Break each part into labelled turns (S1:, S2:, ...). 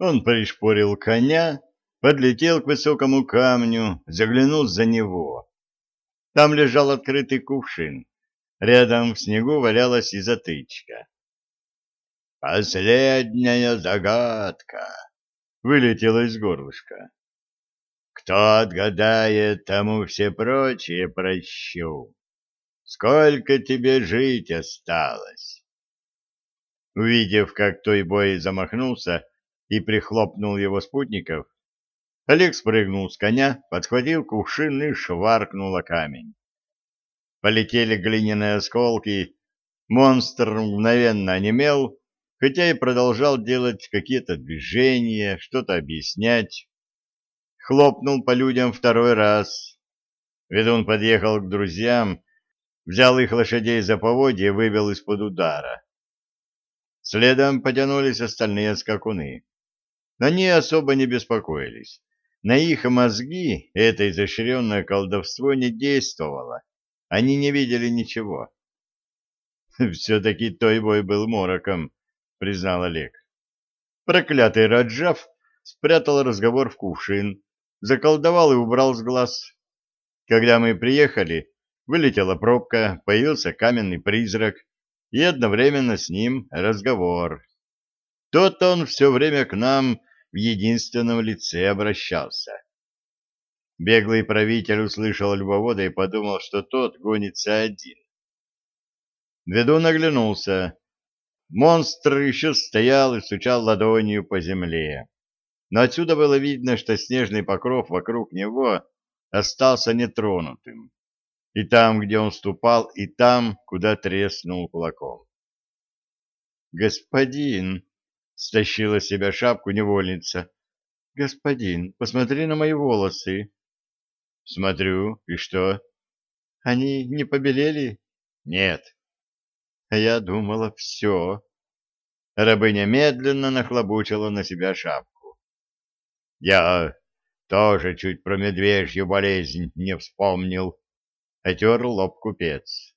S1: Он пришпорил коня, подлетел к высокому камню, заглянул за него. Там лежал открытый кувшин. Рядом в снегу валялась и затычка. «Последняя загадка!» — вылетела из горлышка. «Кто отгадает, тому все прочие прощу. Сколько тебе жить осталось?» Увидев, как той бой замахнулся и прихлопнул его спутников, Олег спрыгнул с коня, подхватил кувшин и шваркнул о камень. Полетели глиняные осколки, монстр мгновенно онемел, хотя и продолжал делать какие-то движения, что-то объяснять. Хлопнул по людям второй раз. Ведун подъехал к друзьям, взял их лошадей за поводья и вывел из-под удара. Следом потянулись остальные скакуны. Они особо не беспокоились. На их мозги это изощренное колдовство не действовало. Они не видели ничего. Все-таки той бой был мороком, признал Олег. Проклятый Раджав спрятал разговор в кувшин, заколдовал и убрал с глаз. Когда мы приехали, вылетела пробка, появился каменный призрак, и одновременно с ним разговор. Тот он все время к нам в единственном лице обращался. Беглый правитель услышал львовода и подумал, что тот гонится один. Ведун оглянулся. Монстр еще стоял и стучал ладонью по земле. Но отсюда было видно, что снежный покров вокруг него остался нетронутым. И там, где он ступал, и там, куда треснул кулаком. «Господин!» — стащила с себя шапку невольница. «Господин, посмотри на мои волосы!» «Смотрю. И что?» «Они не побелели?» «Нет». А я думала, все. Рабыня медленно нахлобучила на себя шапку. Я тоже чуть про медвежью болезнь не вспомнил. Отер лоб купец.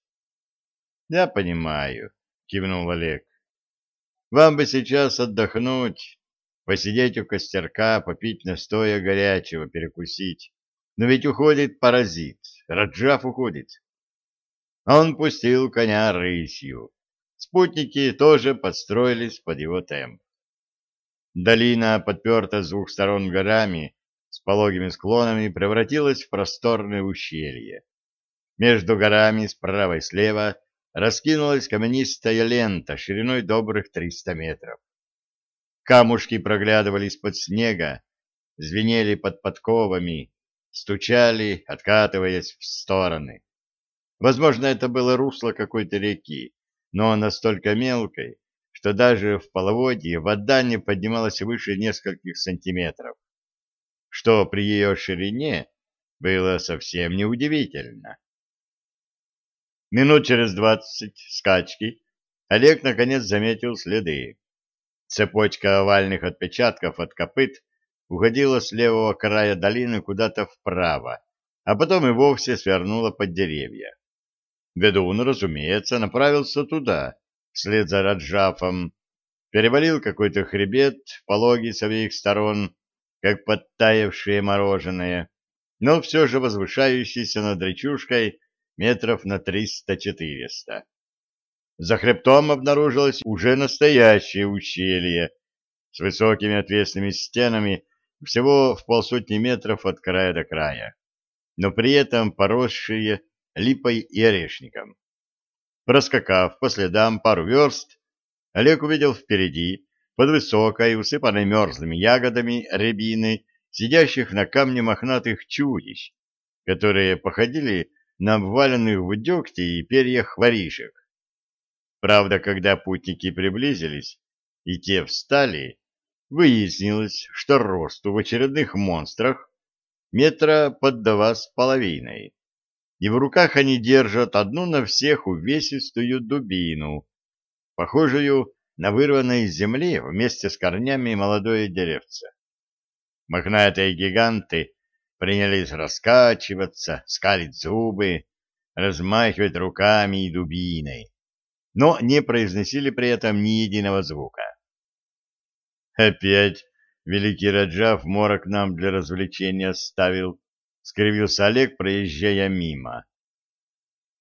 S1: Я понимаю, кивнул Олег. Вам бы сейчас отдохнуть, посидеть у костерка, попить настоя горячего, перекусить. Но ведь уходит паразит, Раджав уходит. Он пустил коня рысью. Спутники тоже подстроились под его темп. Долина, подперта с двух сторон горами, с пологими склонами, превратилась в просторное ущелье. Между горами справа и слева раскинулась каменистая лента шириной добрых триста метров. Камушки проглядывали из-под снега, звенели под подковами, стучали, откатываясь в стороны. Возможно, это было русло какой-то реки, но настолько мелкой, что даже в половодье вода не поднималась выше нескольких сантиметров, что при ее ширине было совсем неудивительно. Минут через двадцать скачки Олег наконец заметил следы. Цепочка овальных отпечатков от копыт уходила с левого края долины куда-то вправо, а потом и вовсе свернула под деревья. Ведун, разумеется, направился туда, вслед за Раджафом, перевалил какой-то хребет, пологий с обеих сторон, как подтаявшее мороженое, но все же возвышающийся над речушкой метров на триста-четыреста. За хребтом обнаружилось уже настоящее ущелье с высокими отвесными стенами всего в полсотни метров от края до края, но при этом поросшие липой и орешником. Проскакав по следам пару верст, Олег увидел впереди, под высокой, усыпанной мерзлыми ягодами рябины, сидящих на камне мохнатых чудищ, которые походили на обваленных в дегте и перьях воришек. Правда, когда путники приблизились, и те встали, выяснилось, что росту в очередных монстрах метра под два с половиной и в руках они держат одну на всех увесистую дубину, похожую на вырванное из земли вместе с корнями молодое деревце. Мохнатые гиганты принялись раскачиваться, скалить зубы, размахивать руками и дубиной, но не произносили при этом ни единого звука. «Опять великий Раджав морок нам для развлечения оставил, — скривился Олег, проезжая мимо.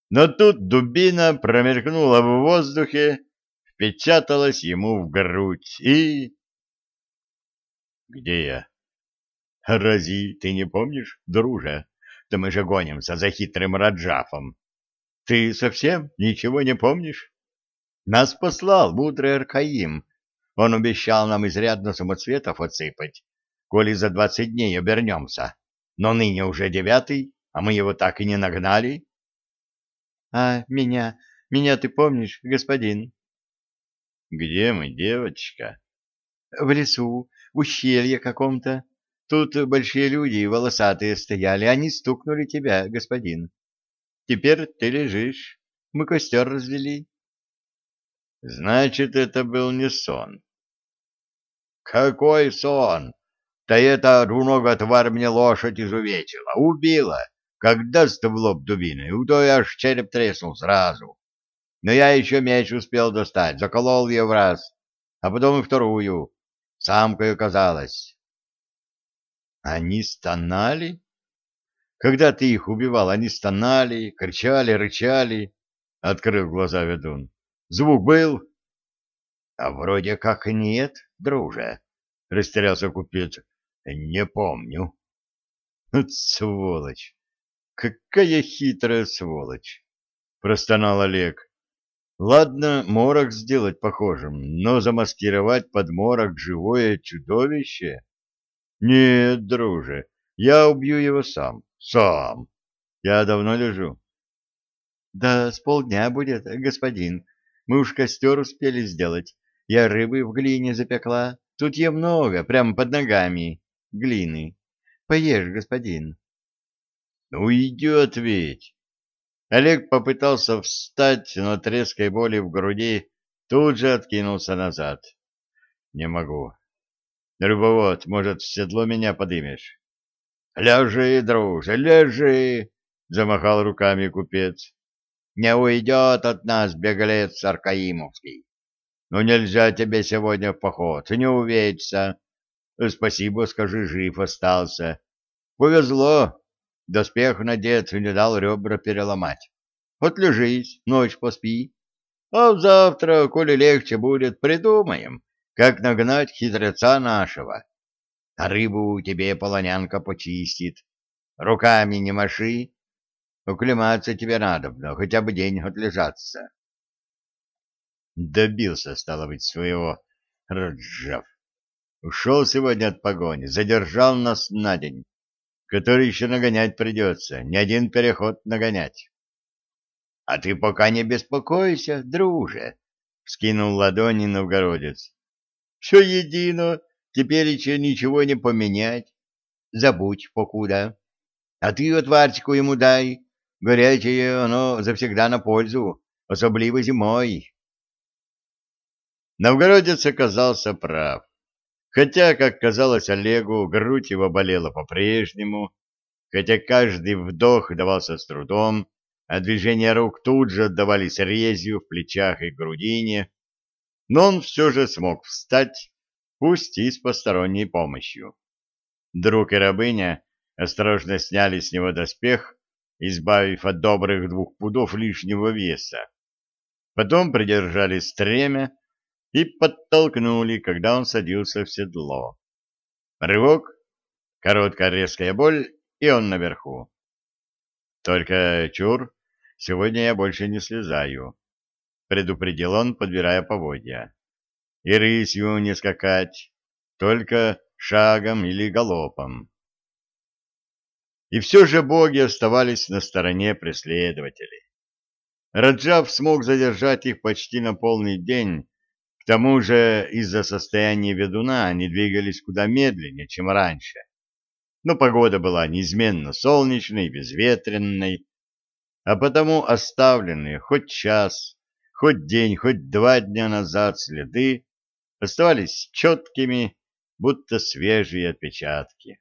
S1: Но тут дубина промелькнула в воздухе, впечаталась ему в грудь и... Где я? Рази, ты не помнишь, друже? Да мы же гонимся за хитрым Раджафом. Ты совсем ничего не помнишь? Нас послал мудрый Аркаим. Он обещал нам изрядно самоцветов отсыпать, коли за двадцать дней обернемся. Но ныне уже девятый, а мы его так и не нагнали. — А меня, меня ты помнишь, господин? — Где мы, девочка? — В лесу, в ущелье каком-то. Тут большие люди волосатые стояли, они стукнули тебя, господин. Теперь ты лежишь, мы костер развели. — Значит, это был не сон. — Какой сон? Да это двуногая тварь мне лошадь изувечила, убила. Как даст в лоб дубиной, у той аж череп треснул сразу. Но я еще меч успел достать, заколол ее в раз, а потом и вторую. Самкой оказалась. Они стонали? Когда ты их убивал, они стонали, кричали, рычали, — открыл глаза ведун. Звук был? — А вроде как нет, друже, — растерялся купец. — Не помню. — Сволочь! Какая хитрая сволочь! — простонал Олег. Ладно, морок сделать похожим, но замаскировать под морок живое чудовище? Нет, друже, я убью его сам. Сам. Я давно лежу. Да с полдня будет, господин. Мы уж костер успели сделать. Я рыбы в глине запекла. Тут ее много, прямо под ногами. Глины. Поешь, господин. Ну, идет ведь. Олег попытался встать, но от резкой боли в груди тут же откинулся назад. Не могу. Рыбовод, может, в седло меня подымешь? Лежи, друже, лежи, замахал руками купец. Не уйдет от нас беглец Аркаимовский. Но нельзя тебе сегодня в поход, не увечься. Спасибо, скажи, жив остался. Повезло, Доспех надет не дал ребра переломать. Вот лежись, ночь поспи. А завтра, коли легче будет, придумаем, как нагнать хитреца нашего. А рыбу тебе полонянка почистит. Руками не маши. Уклематься тебе надо, но хотя бы день отлежаться. Добился, стало быть, своего Раджав. Ушел сегодня от погони, задержал нас на день который еще нагонять придется, не один переход нагонять. — А ты пока не беспокойся, друже, — вскинул ладони новгородец. — Все едино, теперь еще ничего не поменять. Забудь покуда. А ты отварчику ему дай, горячее оно завсегда на пользу, особливо зимой. Новгородец оказался прав. Хотя, как казалось Олегу, грудь его болела по-прежнему, хотя каждый вдох давался с трудом, а движения рук тут же отдавались резью в плечах и грудине, но он все же смог встать, пусть и с посторонней помощью. Друг и рабыня осторожно сняли с него доспех, избавив от добрых двух пудов лишнего веса. Потом придержали стремя, и подтолкнули, когда он садился в седло. Рывок, короткая резкая боль, и он наверху. Только, чур, сегодня я больше не слезаю, предупредил он, подбирая поводья. И рысью не скакать, только шагом или галопом. И все же боги оставались на стороне преследователей. Раджав смог задержать их почти на полный день, к тому же из-за состояния ведуна они двигались куда медленнее, чем раньше. Но погода была неизменно солнечной, безветренной, а потому оставленные хоть час, хоть день, хоть два дня назад следы оставались четкими, будто свежие отпечатки.